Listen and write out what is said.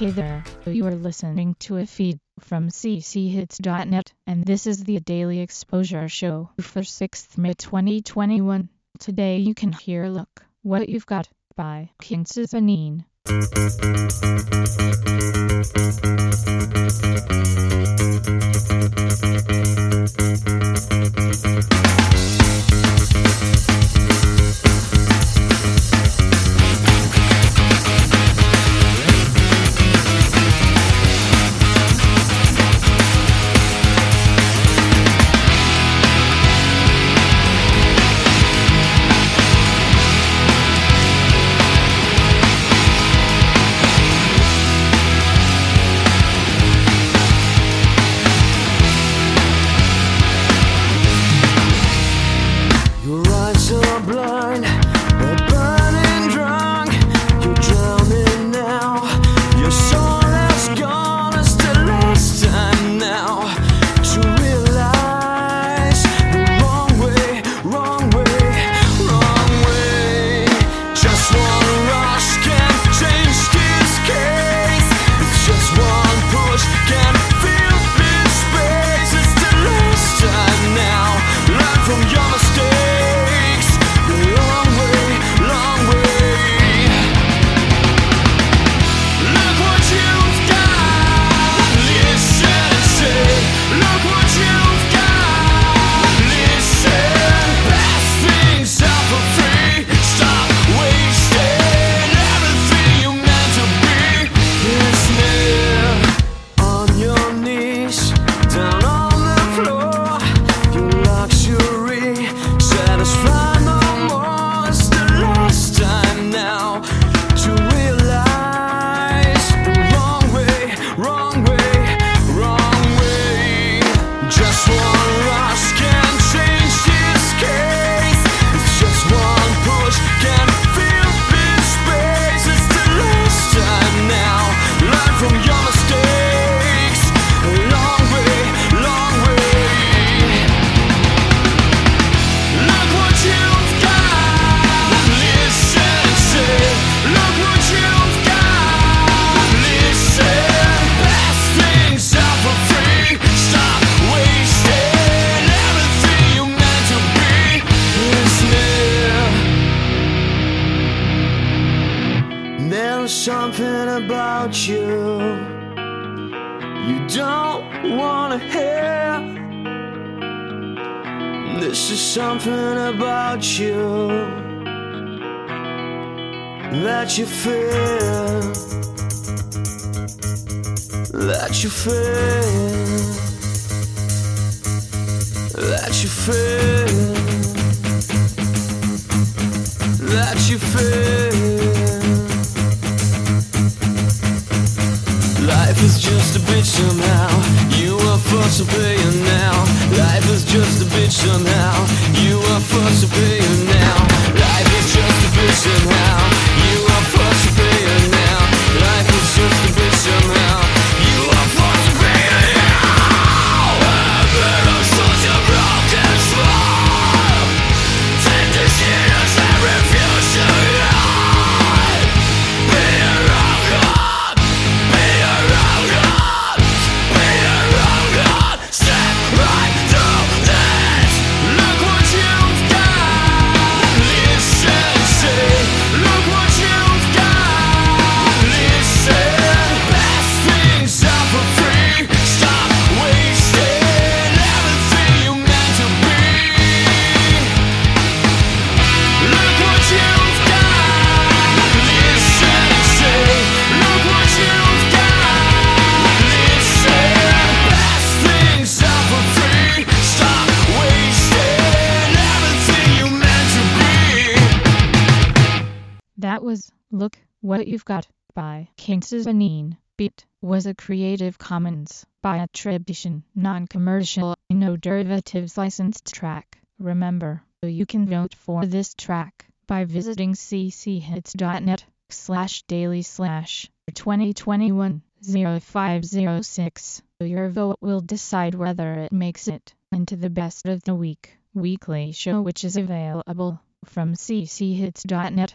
Hey there, you are listening to a feed from cchits.net, and this is the Daily Exposure Show for 6th May 2021. Today you can hear Look What You've Got by King Susanine. you don't wanna hear. This is something about you that you feel, that you feel, that you feel, that you feel. first to pay and now. Life is just a bitch somehow. You are first to pay and now. Life is just a bitch somehow. That was Look What You've Got by Kings's Benin. Beat was a Creative Commons by attribution, non-commercial, no derivatives licensed track. Remember, you can vote for this track by visiting cchits.net slash daily slash 2021 0506. Your vote will decide whether it makes it into the best of the week. Weekly show which is available from cchits.net